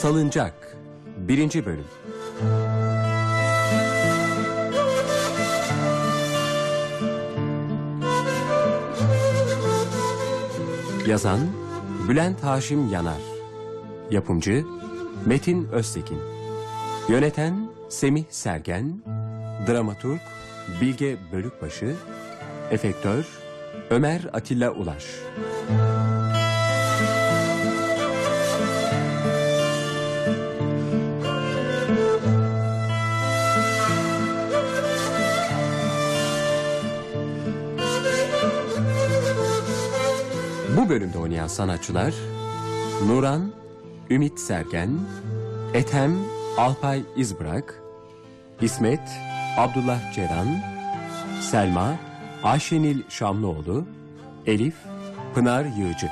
Salıncak 1. Bölüm. Yazan Bülent Haşim Yanar. Yapımcı Metin Öztekin. Yöneten Semih Sergen. Dramaturg Bilge Bölükbaşı. Efektör Ömer Atilla Ulaş bölümde oynayan sanatçılar Nuran, Ümit Sergen, Ethem, Alpay İzbırak, İsmet, Abdullah Ceyran, Selma, Ayşenil Şamlıoğlu, Elif, Pınar Yığcı.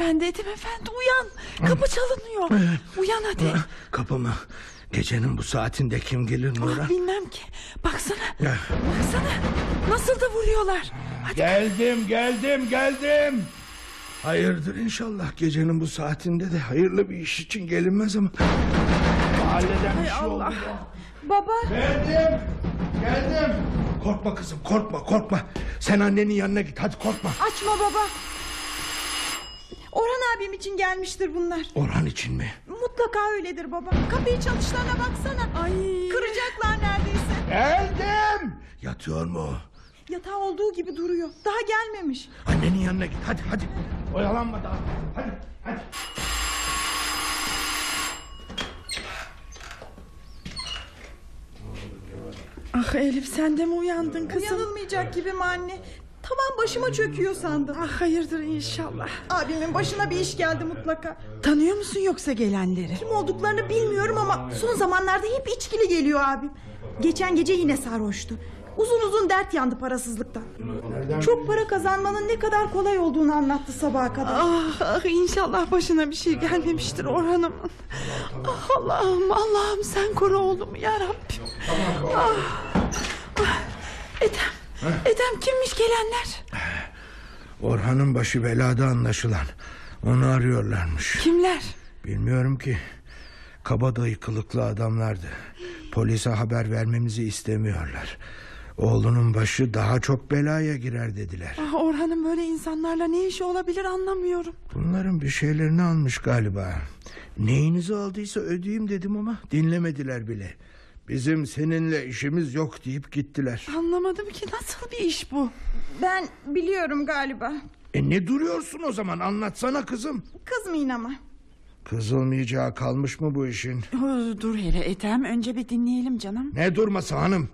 Efendi, Ethem Efendi uyan. Kapı çalınıyor. Uyan hadi. Kapımı gecenin bu saatinde kim gelir Nura? Ah, bilmem ki. Baksana. Ya. Baksana. Nasıl da vuruyorlar. Hadi. Geldim geldim geldim. Hayırdır inşallah gecenin bu saatinde de hayırlı bir iş için gelinmez ama. Mahalleden bir şey Hay oldu. Allah. Baba. Geldim geldim. Korkma kızım korkma korkma. Sen annenin yanına git hadi korkma. Açma baba. Orhan abim için gelmiştir bunlar. Orhan için mi? Mutlaka öyledir baba. Kapıyı çalışlarına baksana. Ay. Kıracaklar neredeyse. Geldim. Yatıyor mu? Yatağı olduğu gibi duruyor. Daha gelmemiş. Annenin yanına git hadi hadi. Oyalanma daha. Hadi hadi. Ah Elif sen de mi uyandın kızım? Uyanılmayacak gibi mi anne? Tavan başıma çöküyor sandım. Ah hayırdır inşallah. Abimin başına bir iş geldi mutlaka. Tanıyor musun yoksa gelenleri? Kim olduklarını bilmiyorum ama son zamanlarda hep içkili geliyor abim. Geçen gece yine sarhoştu. Uzun uzun dert yandı parasızlıktan. Çok para kazanmanın ne kadar kolay olduğunu anlattı sabaha kadar. Ah, ah inşallah başına bir şey gelmemiştir Orhan'ım. Ah Allah'ım Allah'ım sen koru oğlumu ya Rabbim. Ah, ah, Ethem, Ethem kimmiş gelenler? Orhan'ın başı belada anlaşılan. Onu arıyorlarmış. Kimler? Bilmiyorum ki. Kabadayı kılıklı adamlardı. Polise haber vermemizi istemiyorlar. Oğlunun başı daha çok belaya girer dediler. Ah, Orhan'ın böyle insanlarla ne işi olabilir anlamıyorum. Bunların bir şeylerini almış galiba. Neyinizi aldıysa ödeyeyim dedim ama dinlemediler bile. Bizim seninle işimiz yok deyip gittiler. Anlamadım ki nasıl bir iş bu? Ben biliyorum galiba. E ne duruyorsun o zaman anlatsana kızım. Kızmayın ama. Kızılmayacağı kalmış mı bu işin? Dur hele Ethem önce bir dinleyelim canım. Ne durması hanım?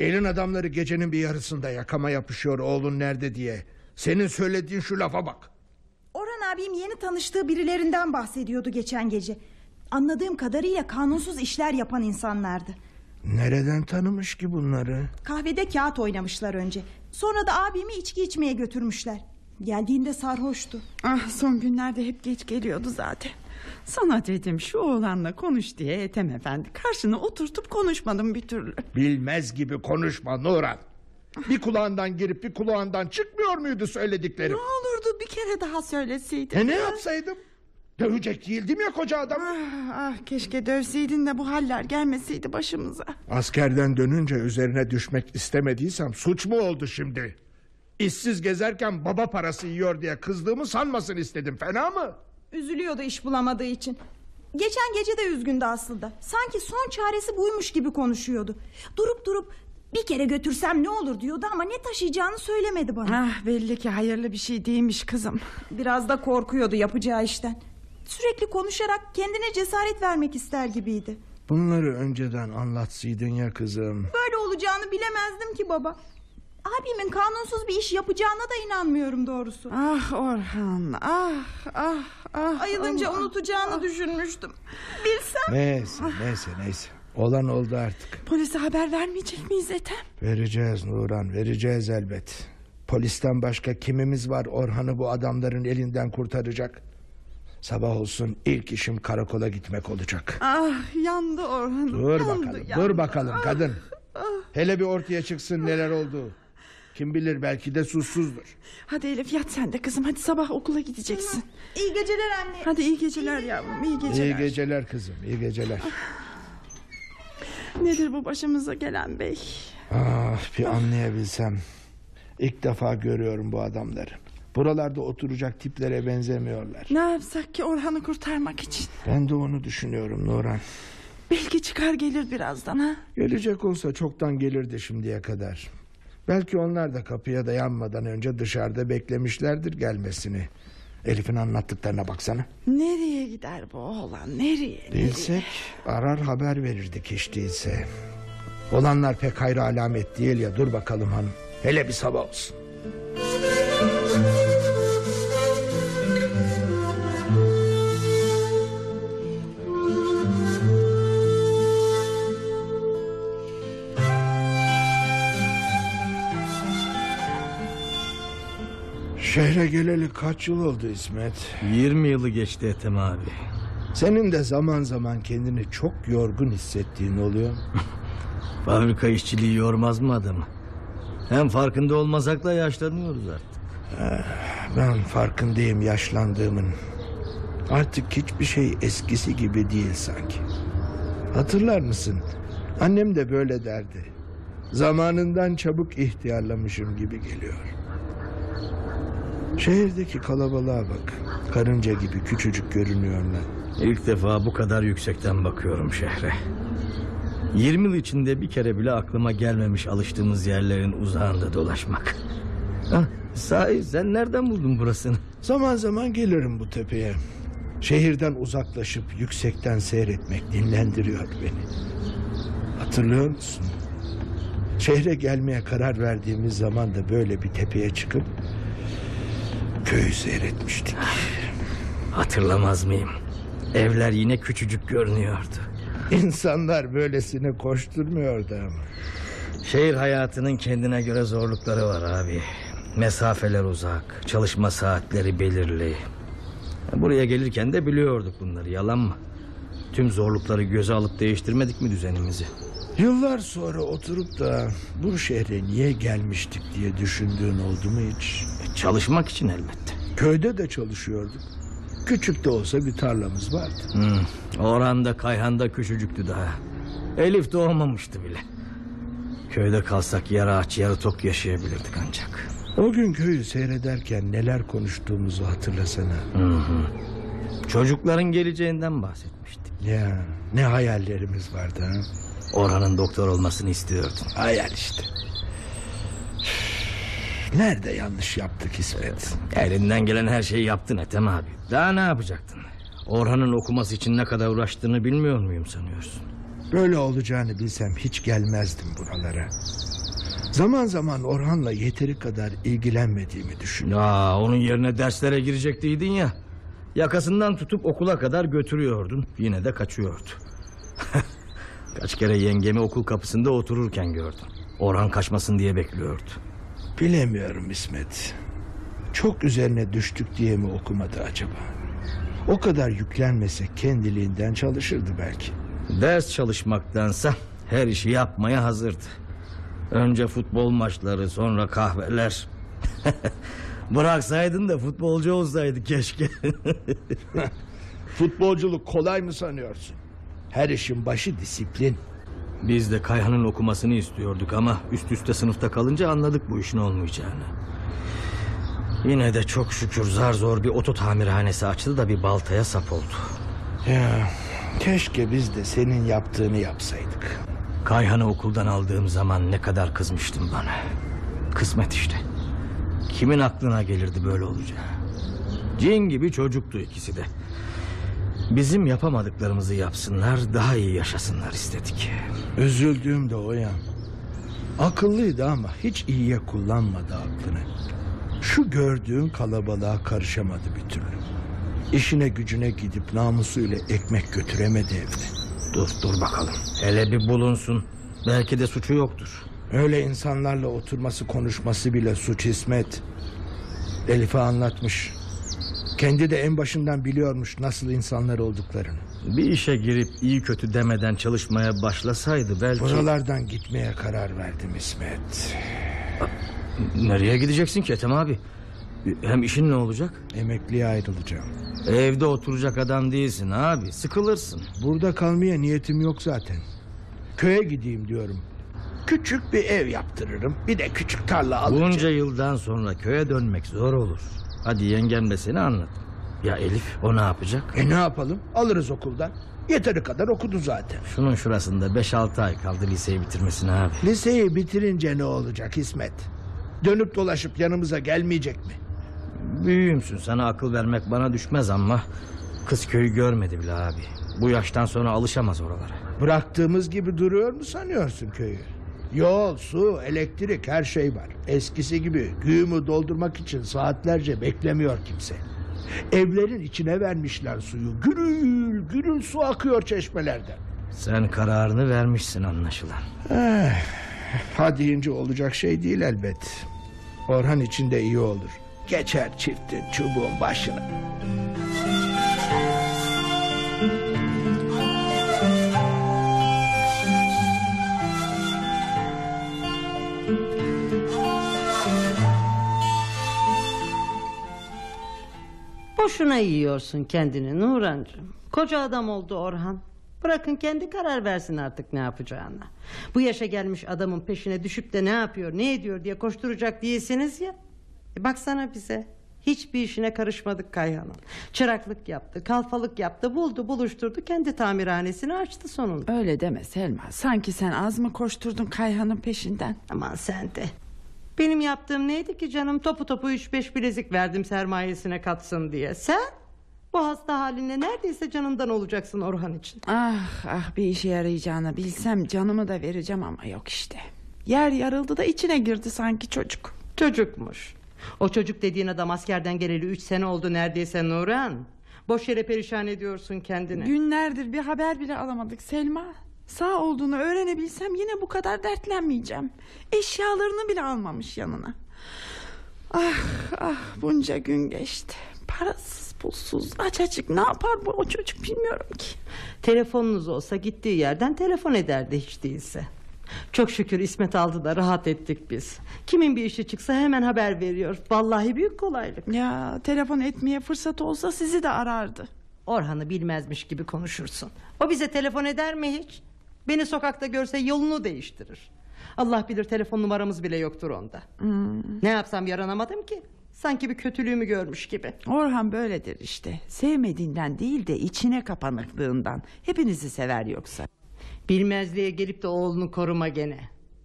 Elin adamları gecenin bir yarısında yakama yapışıyor oğlun nerede diye. Senin söylediğin şu lafa bak. Orhan abim yeni tanıştığı birilerinden bahsediyordu geçen gece. Anladığım kadarıyla kanunsuz işler yapan insanlardı. Nereden tanımış ki bunları? Kahvede kağıt oynamışlar önce. Sonra da abimi içki içmeye götürmüşler. Geldiğinde sarhoştu. Ah son günlerde hep geç geliyordu zaten. Sana dedim şu oğlanla konuş diye Ethem Efendi. Karşına oturtup konuşmadım bir türlü. Bilmez gibi konuşma Nuran. Bir kulağından girip bir kulağından çıkmıyor muydu söylediklerim? Ne olurdu bir kere daha söyleseydin. E ne yapsaydım? Dövecek değildim ya koca adam. Ah, ah keşke dövseydin de bu haller gelmeseydi başımıza. Askerden dönünce üzerine düşmek istemediysem suç mu oldu şimdi? İşsiz gezerken baba parası yiyor diye kızdığımı sanmasın istedim fena mı? Üzülüyordu iş bulamadığı için. Geçen gece de üzgündü aslında. Sanki son çaresi buymuş gibi konuşuyordu. Durup durup bir kere götürsem ne olur diyordu ama ne taşıyacağını söylemedi bana. Ah belli ki hayırlı bir şey değilmiş kızım. Biraz da korkuyordu yapacağı işten. Sürekli konuşarak kendine cesaret vermek ister gibiydi. Bunları önceden anlatsaydın ya kızım. Böyle olacağını bilemezdim ki baba. Abimin kanunsuz bir iş yapacağına da inanmıyorum doğrusu. Ah Orhan ah ah ah. Ayılınca Allah. unutacağını düşünmüştüm. Bilsem. Neyse neyse neyse. Olan oldu artık. Polise haber vermeyecek miyiz Ethem? Vereceğiz Nuran vereceğiz elbet. Polisten başka kimimiz var Orhan'ı bu adamların elinden kurtaracak? Sabah olsun ilk işim karakola gitmek olacak. Ah yandı Orhan'ım. Dur yandı, bakalım, yandı. dur bakalım kadın. Hele bir ortaya çıksın neler oldu. Kim bilir belki de susuzdur. Hadi Elif yat sen de kızım. Hadi sabah okula gideceksin. İyi geceler anne. Hadi iyi geceler yavrum. iyi geceler. İyi geceler kızım, iyi geceler. Nedir bu başımıza gelen bey? Ah bir anlayabilsem. İlk defa görüyorum bu adamları. Buralarda oturacak tiplere benzemiyorlar. Ne yapsak ki Orhan'ı kurtarmak için? Ben de onu düşünüyorum Nurhan. Belki çıkar gelir birazdan ha. Gelecek olsa çoktan gelirdi şimdiye kadar. Belki onlar da kapıya dayanmadan önce dışarıda beklemişlerdir gelmesini. Elif'in anlattıklarına baksana. Nereye gider bu oğlan? Nereye? nereye? Bilsek arar haber verirdik hiç değilse. Olanlar pek hayra alamet değil ya dur bakalım hanım. Hele bir sabah olsun. Şehre geleli kaç yıl oldu İsmet? 20 yılı geçti Ethem abi. Senin de zaman zaman kendini çok yorgun hissettiğin oluyor. Fabrika işçiliği yormaz mı adamı? Hem farkında olmasak da yaşlanıyoruz artık. Ben farkındayım yaşlandığımın. Artık hiçbir şey eskisi gibi değil sanki. Hatırlar mısın? Annem de böyle derdi. Zamanından çabuk ihtiyarlamışım gibi geliyor. Şehirdeki kalabalığa bak. Karınca gibi küçücük görünüyorlar. İlk defa bu kadar yüksekten bakıyorum şehre. 20 yıl içinde bir kere bile aklıma gelmemiş alıştığımız yerlerin uzağında dolaşmak. Hah, sahi sen nereden buldun burasını? Zaman zaman gelirim bu tepeye. Şehirden uzaklaşıp yüksekten seyretmek dinlendiriyor beni. Hatırlıyor musun? Şehre gelmeye karar verdiğimiz zaman da böyle bir tepeye çıkıp köyü seyretmiştik. Hatırlamaz mıyım? Evler yine küçücük görünüyordu. İnsanlar böylesine koşturmuyordu ama. Şehir hayatının kendine göre zorlukları var abi. Mesafeler uzak, çalışma saatleri belirli. Buraya gelirken de biliyorduk bunları, yalan mı? Tüm zorlukları göze alıp değiştirmedik mi düzenimizi? Yıllar sonra oturup da bu şehre niye gelmiştik diye düşündüğün oldu mu hiç? Çalışmak için elbette. Köyde de çalışıyorduk. Küçük de olsa bir tarlamız vardı. Hmm, Orhan Kayhan da küçücüktü daha. Elif doğmamıştı bile. Köyde kalsak yarı aç yarı tok yaşayabilirdik ancak. O gün köyü seyrederken neler konuştuğumuzu hatırlasana. Çocukların geleceğinden bahsetmiştik. Ya ne hayallerimiz vardı ha? Orhan'ın doktor olmasını istiyordun. Hayal işte. Nerede yanlış yaptık İsmet? Elinden gelen her şeyi yaptın Ethem abi. Daha ne yapacaktın? Orhan'ın okuması için ne kadar uğraştığını bilmiyor muyum sanıyorsun? Böyle olacağını bilsem hiç gelmezdim buralara. Zaman zaman Orhan'la yeteri kadar ilgilenmediğimi düşünüyorum. Ya onun yerine derslere girecektiydin ya. Yakasından tutup okula kadar götürüyordun. Yine de kaçıyordu. Kaç kere yengemi okul kapısında otururken gördüm. Orhan kaçmasın diye bekliyordu. Bilemiyorum İsmet. Çok üzerine düştük diye mi okumadı acaba? O kadar yüklenmese kendiliğinden çalışırdı belki. Ders çalışmaktansa her işi yapmaya hazırdı. Önce futbol maçları sonra kahveler. Bıraksaydın da futbolcu olsaydı keşke. Futbolculuk kolay mı sanıyorsun? Her işin başı disiplin. Biz de Kayhan'ın okumasını istiyorduk ama üst üste sınıfta kalınca anladık bu işin olmayacağını. Yine de çok şükür zar zor bir oto tamirhanesi açtı da bir baltaya sap oldu. Ya keşke biz de senin yaptığını yapsaydık. Kayhan'ı okuldan aldığım zaman ne kadar kızmıştım bana. Kısmet işte. Kimin aklına gelirdi böyle olacağı? Cin gibi çocuktu ikisi de. Bizim yapamadıklarımızı yapsınlar, daha iyi yaşasınlar istedik. Üzüldüğüm de o ya. Akıllıydı ama hiç iyiye kullanmadı aklını. Şu gördüğün kalabalığa karışamadı bir türlü. İşine gücüne gidip namusuyla ekmek götüremedi evine. Dur dur bakalım. Hele bir bulunsun. Belki de suçu yoktur. Öyle insanlarla oturması konuşması bile suç İsmet. Elif'e anlatmış. Kendi de en başından biliyormuş nasıl insanlar olduklarını. Bir işe girip iyi kötü demeden çalışmaya başlasaydı belki... Buralardan gitmeye karar verdim İsmet. Nereye gideceksin ki Ethem abi? Hem işin ne olacak? Emekliye ayrılacağım. Evde oturacak adam değilsin abi. Sıkılırsın. Burada kalmaya niyetim yok zaten. Köye gideyim diyorum. Küçük bir ev yaptırırım. Bir de küçük tarla alacağım. Bunca yıldan sonra köye dönmek zor olur. Hadi yengem de seni anlat. Ya Elif o ne yapacak? E ne yapalım? Alırız okuldan. Yeteri kadar okudu zaten. Şunun şurasında 5-6 ay kaldı liseyi bitirmesine abi. Liseyi bitirince ne olacak İsmet? Dönüp dolaşıp yanımıza gelmeyecek mi? Büyüğümsün sana akıl vermek bana düşmez ama... Kız köyü görmedi bile abi. Bu yaştan sonra alışamaz oralara. Bıraktığımız gibi duruyor mu sanıyorsun köyü? Yol, su, elektrik her şey var. Eskisi gibi güğümü doldurmak için saatlerce beklemiyor kimse. Evlerin içine vermişler suyu. Gürül gürül su akıyor çeşmelerden. Sen kararını vermişsin anlaşılan. Ha deyince olacak şey değil elbet. Orhan için de iyi olur. Geçer çiftin çubuğun başına. Boşuna yiyorsun kendini Nurancığım. Koca adam oldu Orhan. Bırakın kendi karar versin artık ne yapacağına. Bu yaşa gelmiş adamın peşine düşüp de ne yapıyor ne ediyor diye koşturacak değilsiniz ya. E baksana bize. Hiçbir işine karışmadık Kayhan'ın. Çıraklık yaptı, kalfalık yaptı, buldu, buluşturdu, kendi tamirhanesini açtı sonunda. Öyle deme Selma. Sanki sen az mı koşturdun Kayhan'ın peşinden? Aman sen de. Benim yaptığım neydi ki canım topu topu üç beş bilezik verdim sermayesine katsın diye. Sen bu hasta halinle neredeyse canından olacaksın Orhan için. Ah ah bir işe yarayacağını bilsem canımı da vereceğim ama yok işte. Yer yarıldı da içine girdi sanki çocuk. Çocukmuş. O çocuk dediğin adam askerden geleli üç sene oldu neredeyse Nurhan. Boş yere perişan ediyorsun kendini. Günlerdir bir haber bile alamadık Selma. Sağ olduğunu öğrenebilsem yine bu kadar dertlenmeyeceğim. Eşyalarını bile almamış yanına. Ah ah bunca gün geçti. Parasız pulsuz aç açık ne yapar bu o çocuk bilmiyorum ki. Telefonunuz olsa gittiği yerden telefon ederdi hiç değilse. Çok şükür İsmet aldı da rahat ettik biz. Kimin bir işi çıksa hemen haber veriyor. Vallahi büyük kolaylık. Ya telefon etmeye fırsat olsa sizi de arardı. Orhan'ı bilmezmiş gibi konuşursun. O bize telefon eder mi hiç? Beni sokakta görse yolunu değiştirir. Allah bilir telefon numaramız bile yoktur onda. Ne yapsam yaranamadım ki. Sanki bir kötülüğümü görmüş gibi. Orhan böyledir işte. Sevmediğinden değil de içine kapanıklığından. Hepinizi sever yoksa. Bilmezliğe gelip de oğlunu koruma gene.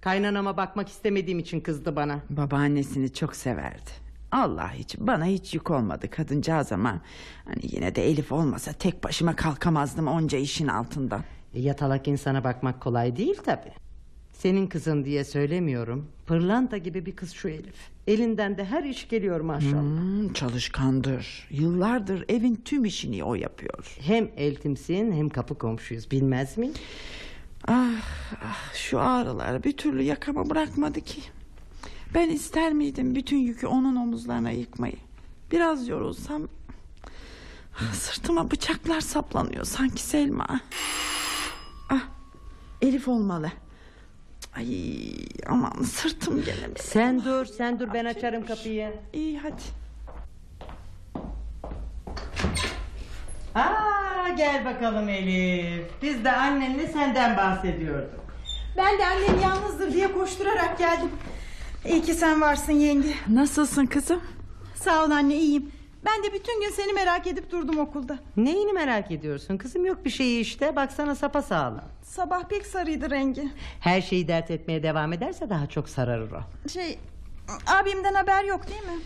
Kaynanama bakmak istemediğim için kızdı bana. Babaannesini çok severdi. Allah hiç bana hiç yük olmadı kadıncağız ama hani yine de Elif olmasa tek başıma kalkamazdım onca işin altından. E, yatalak insana bakmak kolay değil tabi. Senin kızın diye söylemiyorum. Pırlanta gibi bir kız şu Elif. Elinden de her iş geliyor maşallah. Hmm, çalışkandır. Yıllardır evin tüm işini o yapıyor. Hem eltimsin hem kapı komşuyuz bilmez mi? Ah, ah şu ağrılar bir türlü yakama bırakmadı ki. Ben ister miydim bütün yükü onun omuzlarına yıkmayı? Biraz yorulsam ah, sırtıma bıçaklar saplanıyor sanki Selma. Ah, Elif olmalı. Ay aman sırtım gene. Sen dur sen dur ben açarım kapıyı. İyi hadi. Aa gel bakalım Elif. Biz de annenle senden bahsediyorduk. Ben de annem yalnızdır diye koşturarak geldim. İyi ki sen varsın yenge. Nasılsın kızım? Sağ ol anne iyiyim. Ben de bütün gün seni merak edip durdum okulda. Neyini merak ediyorsun kızım yok bir şeyi işte baksana sapa sağlam. Sabah pek sarıydı rengi. Her şeyi dert etmeye devam ederse daha çok sararır o. Şey abimden haber yok değil mi?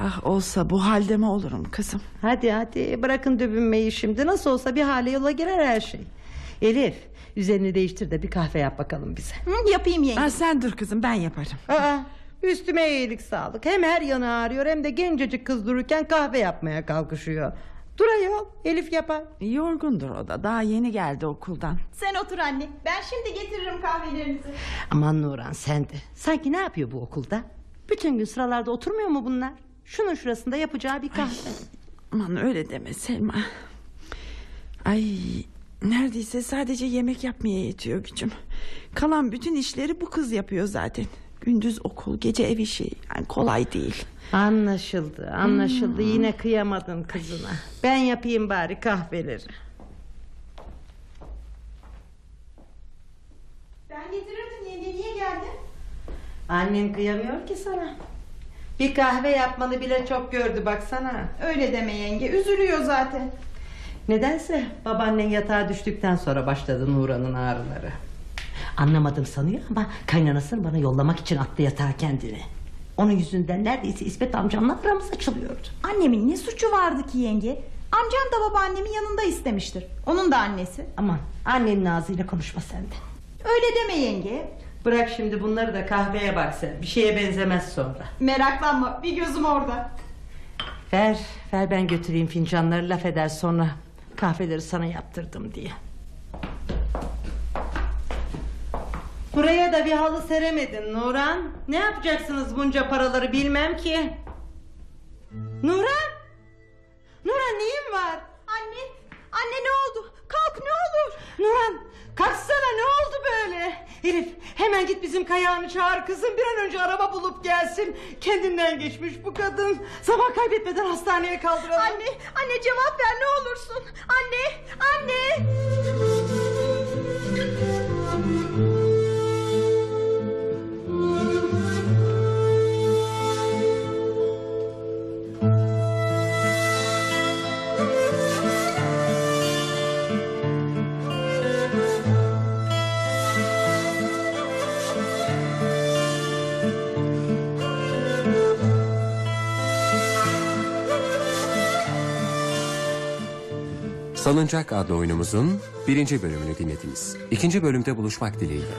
Ah olsa bu halde mi olurum kızım? Hadi hadi bırakın dövünmeyi şimdi nasıl olsa bir hale yola girer her şey. Elif üzerini değiştir de bir kahve yap bakalım bize. Hı, yapayım yenge. Ah, sen dur kızım ben yaparım. Aa, üstüme iyilik sağlık. Hem her yanı ağrıyor hem de gencecik kız dururken kahve yapmaya kalkışıyor. Dur ayol Elif yapar. Yorgundur o da daha yeni geldi okuldan. Sen otur anne. Ben şimdi getiririm kahvelerinizi. Aman Nuran sen de. Sanki ne yapıyor bu okulda? Bütün gün sıralarda oturmuyor mu bunlar? Şunun şurasında yapacağı bir kahve. Aman öyle deme Selma. Ay neredeyse sadece yemek yapmaya yetiyor gücüm. Kalan bütün işleri bu kız yapıyor zaten. Gündüz okul, gece ev işi. Yani kolay değil. Anlaşıldı anlaşıldı yine kıyamadın kızına. Ben yapayım bari kahveleri. Ben getirirdim yenge. Niye geldin? Annen kıyamıyor ki sana. Bir kahve yapmanı bile çok gördü baksana. Öyle deme yenge. Üzülüyor zaten. Nedense babaannen yatağa düştükten sonra başladı Nuran'ın ağrıları. Anlamadım sanıyor ama kaynanasını bana yollamak için attı yatağa kendini. Onun yüzünden neredeyse İsmet amcamla aramız açılıyordu. Annemin ne suçu vardı ki yenge? Amcam da babaannemin yanında istemiştir. Onun da annesi. Aman annenin ağzıyla konuşma sen de. Öyle deme yenge. Bırak şimdi bunları da kahveye bak sen. Bir şeye benzemez sonra. Meraklanma. Bir gözüm orada. Ver, ver ben götüreyim fincanları laf eder sonra. Kahveleri sana yaptırdım diye. Buraya da bir halı seremedin Nuran. Ne yapacaksınız bunca paraları bilmem ki. Nuran! Nuran neyin var? Anne. Anne ne oldu? Kalk ne olur. Nuran kalksana ne oldu böyle? Elif hemen git bizim kayağını çağır kızım bir an önce araba bulup gelsin. Kendinden geçmiş bu kadın. Zaman kaybetmeden hastaneye kaldıralım. Anne. Anne cevap ver ne olursun. Anne. Anne. Salıncak adlı oyunumuzun birinci bölümünü dinlediniz. İkinci bölümde buluşmak dileğiyle.